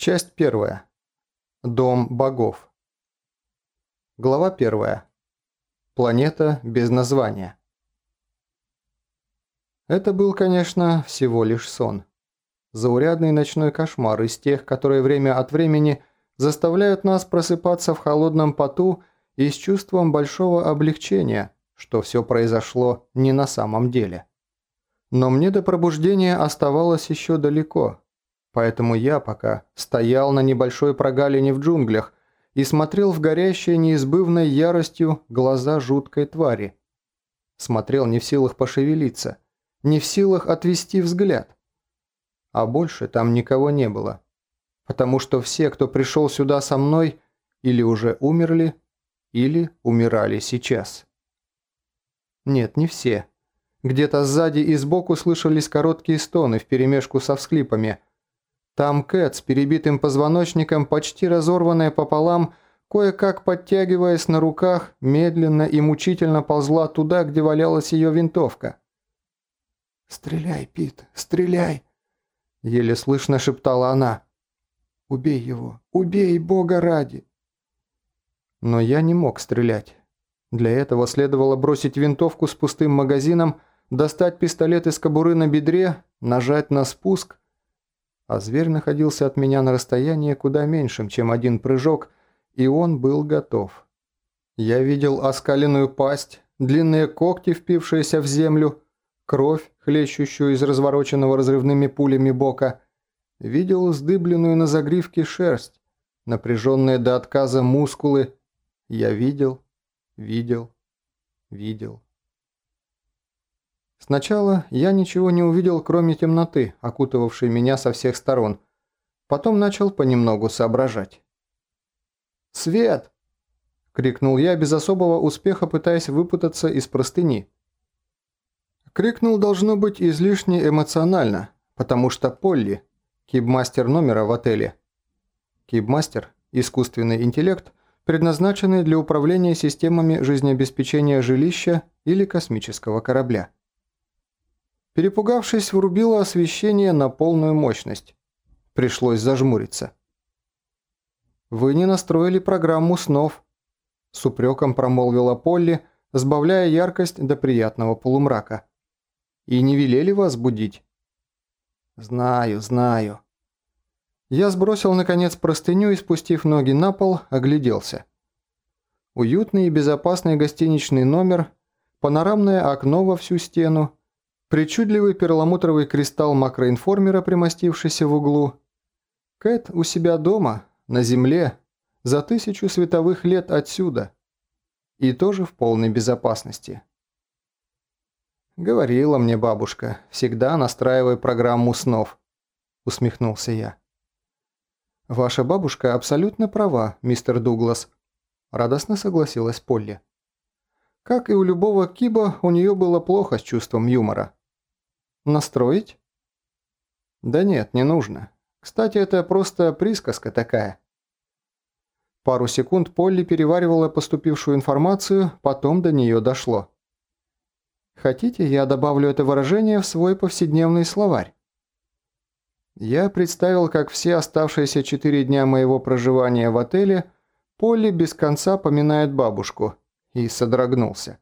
Часть первая. Дом богов. Глава первая. Планета без названия. Это был, конечно, всего лишь сон. Заурядный ночной кошмар из тех, которые время от времени заставляют нас просыпаться в холодном поту и с чувством большого облегчения, что все произошло не на самом деле. Но мне до пробуждения оставалось еще далеко – Поэтому я пока стоял на небольшой прогалине в джунглях и смотрел в горящие неизбывной яростью глаза жуткой твари. Смотрел не в силах пошевелиться, не в силах отвести взгляд. А больше там никого не было. Потому что все, кто пришел сюда со мной, или уже умерли, или умирали сейчас. Нет, не все. Где-то сзади и сбоку слышались короткие стоны вперемешку со всхлипами – там Кэт с перебитым позвоночником, почти разорванная пополам, кое-как подтягиваясь на руках, медленно и мучительно ползла туда, где валялась ее винтовка. «Стреляй, Пит, стреляй!» – еле слышно шептала она. «Убей его, убей, Бога ради!» Но я не мог стрелять. Для этого следовало бросить винтовку с пустым магазином, достать пистолет из кобуры на бедре, нажать на спуск – а зверь находился от меня на расстоянии куда меньшем, чем один прыжок, и он был готов. Я видел оскаленную пасть, длинные когти, впившиеся в землю, кровь, хлещущую из развороченного разрывными пулями бока, видел сдыбленную на загривке шерсть, напряженные до отказа мускулы. Я видел, видел, видел. Сначала я ничего не увидел, кроме темноты, окутывавшей меня со всех сторон. Потом начал понемногу соображать. «Свет!» – крикнул я без особого успеха, пытаясь выпутаться из простыни. Крикнул, должно быть, излишне эмоционально, потому что Полли, кибмастер номера в отеле. Кибмастер – искусственный интеллект, предназначенный для управления системами жизнеобеспечения жилища или космического корабля. Перепугавшись, врубила освещение на полную мощность. Пришлось зажмуриться. «Вы не настроили программу снов», – с упреком промолвила Полли, сбавляя яркость до приятного полумрака. «И не велели вас будить?» «Знаю, знаю». Я сбросил, наконец, простыню и, спустив ноги на пол, огляделся. Уютный и безопасный гостиничный номер, панорамное окно во всю стену, Причудливый перламутровый кристалл макроинформера, примостившийся в углу. Кэт у себя дома, на Земле, за тысячу световых лет отсюда. И тоже в полной безопасности. «Говорила мне бабушка, всегда настраивай программу снов», – усмехнулся я. «Ваша бабушка абсолютно права, мистер Дуглас», – радостно согласилась Полли. Как и у любого киба, у нее было плохо с чувством юмора. Настроить? Да нет, не нужно. Кстати, это просто присказка такая. Пару секунд Полли переваривала поступившую информацию, потом до нее дошло. Хотите, я добавлю это выражение в свой повседневный словарь? Я представил, как все оставшиеся четыре дня моего проживания в отеле Полли без конца поминает бабушку, и содрогнулся.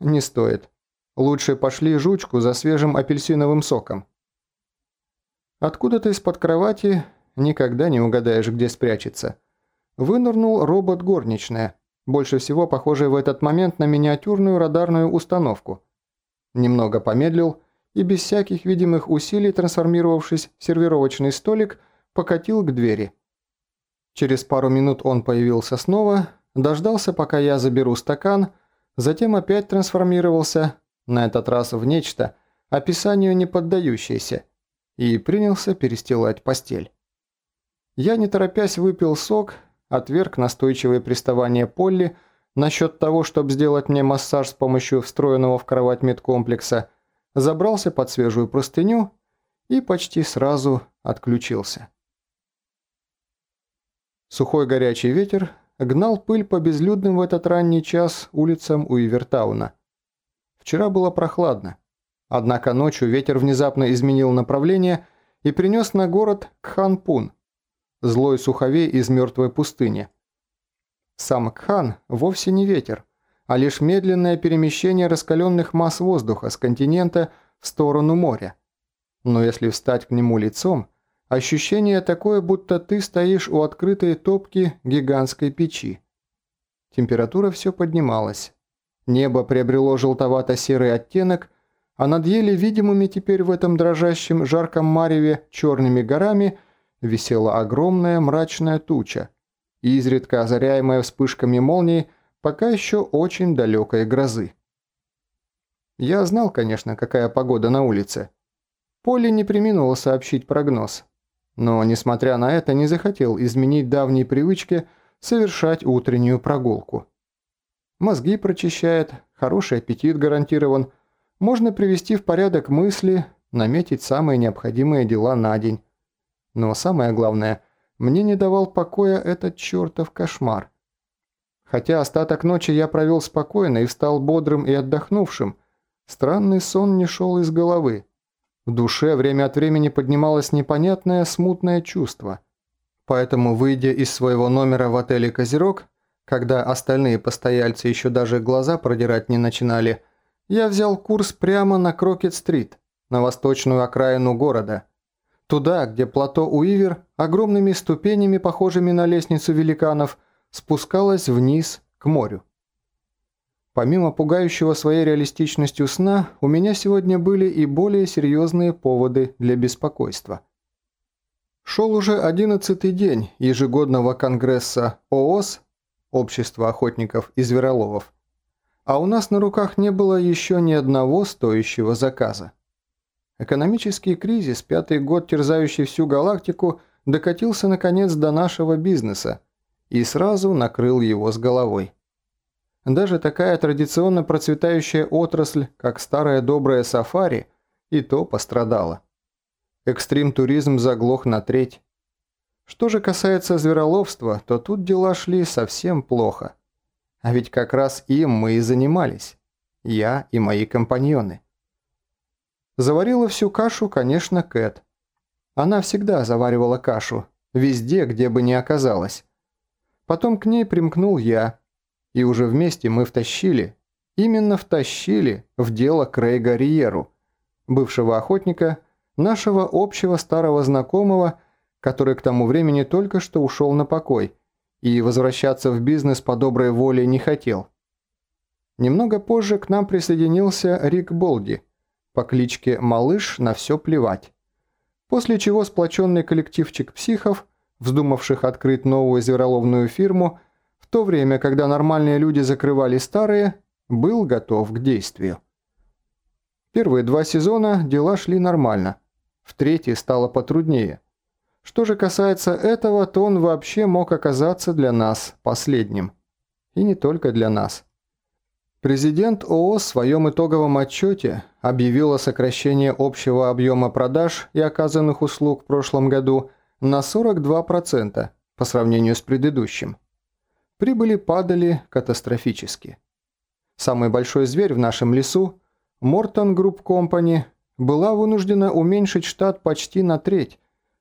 Не стоит. Лучше пошли жучку за свежим апельсиновым соком. Откуда-то из-под кровати, никогда не угадаешь, где спрячется, вынырнул робот горничная, больше всего похожий в этот момент на миниатюрную радарную установку. Немного помедлил и без всяких видимых усилий, трансформировавшись в сервировочный столик, покатил к двери. Через пару минут он появился снова, дождался, пока я заберу стакан, затем опять трансформировался, на этот раз в нечто, описанию не поддающееся, и принялся перестилать постель. Я, не торопясь, выпил сок, отверг настойчивые приставания Полли насчет того, чтобы сделать мне массаж с помощью встроенного в кровать медкомплекса, забрался под свежую простыню и почти сразу отключился. Сухой горячий ветер гнал пыль по безлюдным в этот ранний час улицам Уивертауна. Вчера было прохладно. Однако ночью ветер внезапно изменил направление и принес на город Кханпун, злой суховей из мертвой пустыни. Сам Кхан вовсе не ветер, а лишь медленное перемещение раскаленных масс воздуха с континента в сторону моря. Но если встать к нему лицом, ощущение такое, будто ты стоишь у открытой топки гигантской печи. Температура все поднималась. Небо приобрело желтовато-серый оттенок, а над еле видимыми теперь в этом дрожащем жарком мареве черными горами висела огромная мрачная туча, изредка озаряемая вспышками молний пока еще очень далекой грозы. Я знал, конечно, какая погода на улице. Поле не приминуло сообщить прогноз, но, несмотря на это, не захотел изменить давние привычки совершать утреннюю прогулку. Мозги прочищает, хороший аппетит гарантирован, можно привести в порядок мысли, наметить самые необходимые дела на день. Но самое главное, мне не давал покоя этот чертов кошмар. Хотя остаток ночи я провел спокойно и встал бодрым и отдохнувшим, странный сон не шел из головы. В душе время от времени поднималось непонятное смутное чувство. Поэтому, выйдя из своего номера в отеле «Козерог», когда остальные постояльцы еще даже глаза продирать не начинали, я взял курс прямо на Крокет-стрит, на восточную окраину города. Туда, где плато Уивер огромными ступенями, похожими на лестницу великанов, спускалось вниз к морю. Помимо пугающего своей реалистичностью сна, у меня сегодня были и более серьезные поводы для беспокойства. Шел уже одиннадцатый день ежегодного конгресса ООС Общество охотников и звероловов, а у нас на руках не было еще ни одного стоящего заказа. Экономический кризис, пятый год терзающий всю галактику, докатился наконец до нашего бизнеса и сразу накрыл его с головой. Даже такая традиционно процветающая отрасль, как старая добрая сафари, и то пострадала. Экстрим-туризм заглох на треть. Что же касается звероловства, то тут дела шли совсем плохо. А ведь как раз им мы и занимались. Я и мои компаньоны. Заварила всю кашу, конечно, Кэт. Она всегда заваривала кашу, везде, где бы ни оказалась. Потом к ней примкнул я, и уже вместе мы втащили, именно втащили в дело Крейга Риеру, бывшего охотника, нашего общего старого знакомого, который к тому времени только что ушел на покой и возвращаться в бизнес по доброй воле не хотел. Немного позже к нам присоединился Рик Болди по кличке Малыш на все плевать. После чего сплоченный коллективчик психов, вздумавших открыть новую звероловную фирму, в то время, когда нормальные люди закрывали старые, был готов к действию. Первые два сезона дела шли нормально, в третий стало потруднее – что же касается этого, то он вообще мог оказаться для нас последним. И не только для нас. Президент ООС в своем итоговом отчете объявил о сокращении общего объема продаж и оказанных услуг в прошлом году на 42% по сравнению с предыдущим. Прибыли падали катастрофически. Самый большой зверь в нашем лесу, Мортон Групп Компани, была вынуждена уменьшить штат почти на треть,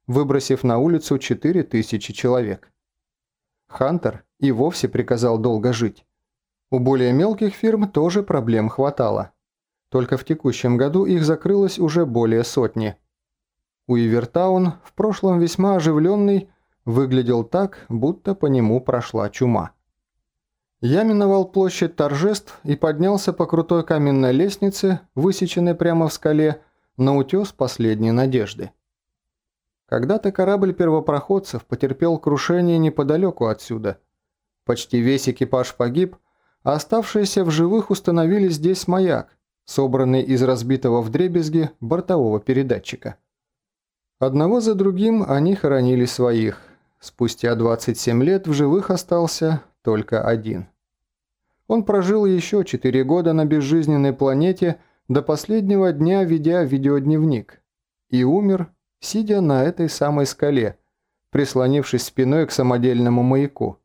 выбросив на улицу 4000 человек. Хантер и вовсе приказал долго жить. У более мелких фирм тоже проблем хватало. Только в текущем году их закрылось уже более сотни. Уивертаун, в прошлом весьма оживленный, выглядел так, будто по нему прошла чума. Я миновал площадь торжеств и поднялся по крутой каменной лестнице, высеченной прямо в скале, на утес последней надежды. Когда-то корабль первопроходцев потерпел крушение неподалеку отсюда. Почти весь экипаж погиб, а оставшиеся в живых установили здесь маяк, собранный из разбитого вдребезги бортового передатчика. Одного за другим они хоронили своих. Спустя 27 лет в живых остался только один. Он прожил еще 4 года на безжизненной планете до последнего дня, ведя видеодневник, и умер сидя на этой самой скале, прислонившись спиной к самодельному маяку.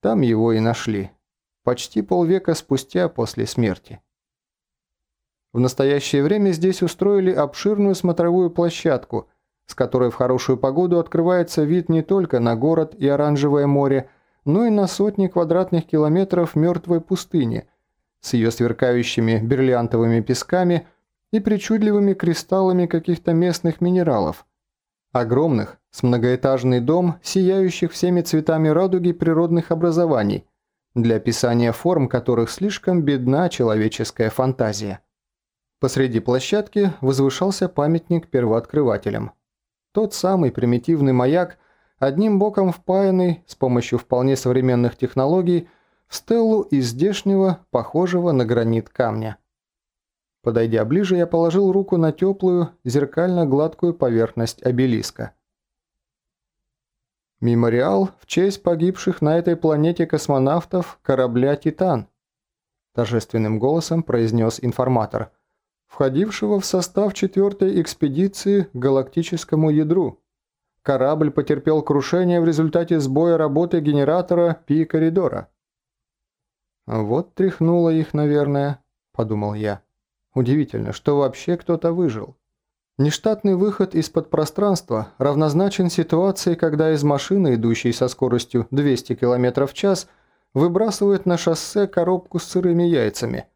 Там его и нашли, почти полвека спустя после смерти. В настоящее время здесь устроили обширную смотровую площадку, с которой в хорошую погоду открывается вид не только на город и оранжевое море, но и на сотни квадратных километров мертвой пустыни с ее сверкающими бриллиантовыми песками и причудливыми кристаллами каких-то местных минералов. Огромных, с многоэтажный дом, сияющих всеми цветами радуги природных образований, для описания форм которых слишком бедна человеческая фантазия. Посреди площадки возвышался памятник первооткрывателям. Тот самый примитивный маяк, одним боком впаянный с помощью вполне современных технологий в стеллу из похожего на гранит камня. Подойдя ближе, я положил руку на теплую, зеркально-гладкую поверхность обелиска. «Мемориал в честь погибших на этой планете космонавтов корабля «Титан», торжественным голосом произнес информатор, входившего в состав четвертой экспедиции к галактическому ядру. Корабль потерпел крушение в результате сбоя работы генератора Пи-коридора. «Вот тряхнуло их, наверное», – подумал я. Удивительно, что вообще кто-то выжил. Нештатный выход из-под пространства равнозначен ситуации, когда из машины, идущей со скоростью 200 км в час, выбрасывают на шоссе коробку с сырыми яйцами.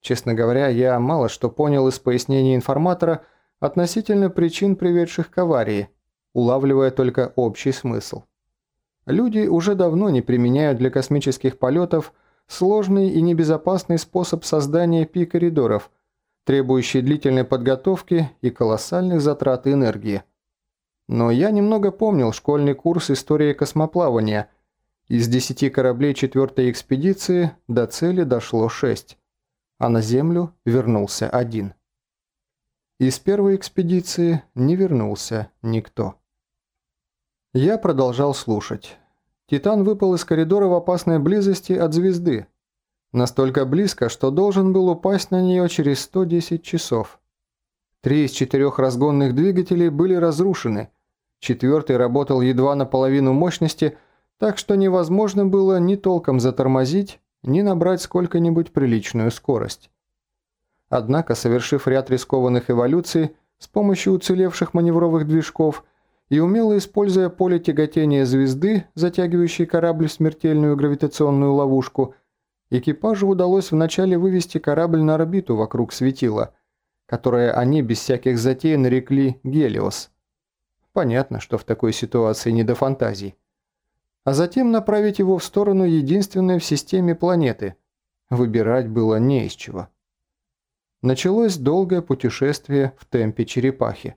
Честно говоря, я мало что понял из пояснений информатора относительно причин, приведших к аварии, улавливая только общий смысл. Люди уже давно не применяют для космических полетов сложный и небезопасный способ создания пи-коридоров, требующий длительной подготовки и колоссальных затрат энергии. Но я немного помнил школьный курс истории космоплавания. Из десяти кораблей четвертой экспедиции до цели дошло шесть, а на Землю вернулся один. Из первой экспедиции не вернулся никто. Я продолжал слушать. Титан выпал из коридора в опасной близости от звезды. Настолько близко, что должен был упасть на нее через 110 часов. Три из четырех разгонных двигателей были разрушены. Четвертый работал едва наполовину мощности, так что невозможно было ни толком затормозить, ни набрать сколько-нибудь приличную скорость. Однако, совершив ряд рискованных эволюций с помощью уцелевших маневровых движков – и умело используя поле тяготения звезды, затягивающей корабль в смертельную гравитационную ловушку, экипажу удалось вначале вывести корабль на орбиту вокруг светила, которое они без всяких затей нарекли Гелиос. Понятно, что в такой ситуации не до фантазий. А затем направить его в сторону единственной в системе планеты. Выбирать было не из чего. Началось долгое путешествие в темпе черепахи.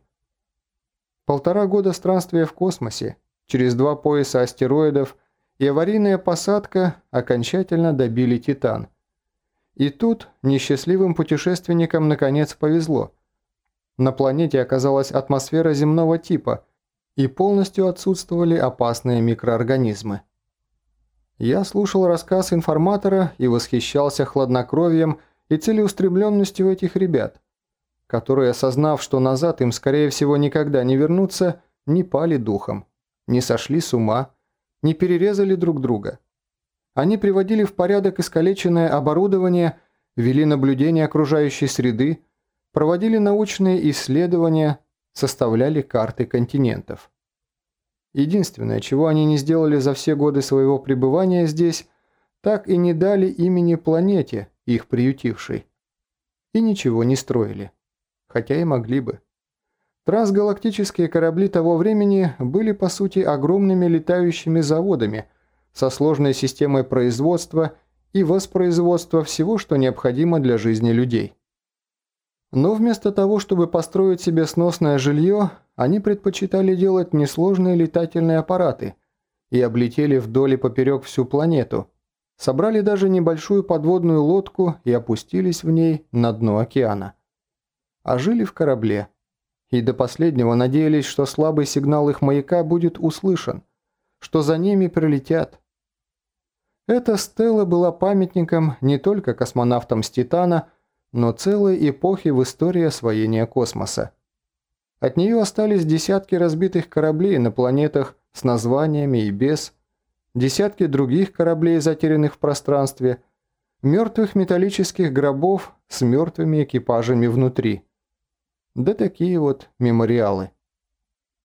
Полтора года странствия в космосе, через два пояса астероидов и аварийная посадка окончательно добили Титан. И тут несчастливым путешественникам наконец повезло. На планете оказалась атмосфера земного типа, и полностью отсутствовали опасные микроорганизмы. Я слушал рассказ информатора и восхищался хладнокровием и целеустремленностью этих ребят которые, осознав, что назад им, скорее всего, никогда не вернуться, не пали духом, не сошли с ума, не перерезали друг друга. Они приводили в порядок искалеченное оборудование, вели наблюдение окружающей среды, проводили научные исследования, составляли карты континентов. Единственное, чего они не сделали за все годы своего пребывания здесь, так и не дали имени планете, их приютившей. И ничего не строили хотя и могли бы. Трансгалактические корабли того времени были по сути огромными летающими заводами со сложной системой производства и воспроизводства всего, что необходимо для жизни людей. Но вместо того, чтобы построить себе сносное жилье, они предпочитали делать несложные летательные аппараты и облетели вдоль и поперек всю планету, собрали даже небольшую подводную лодку и опустились в ней на дно океана а жили в корабле. И до последнего надеялись, что слабый сигнал их маяка будет услышан, что за ними прилетят. Эта стела была памятником не только космонавтам с Титана, но целой эпохи в истории освоения космоса. От нее остались десятки разбитых кораблей на планетах с названиями и без, десятки других кораблей, затерянных в пространстве, мертвых металлических гробов с мертвыми экипажами внутри. Да такие вот мемориалы.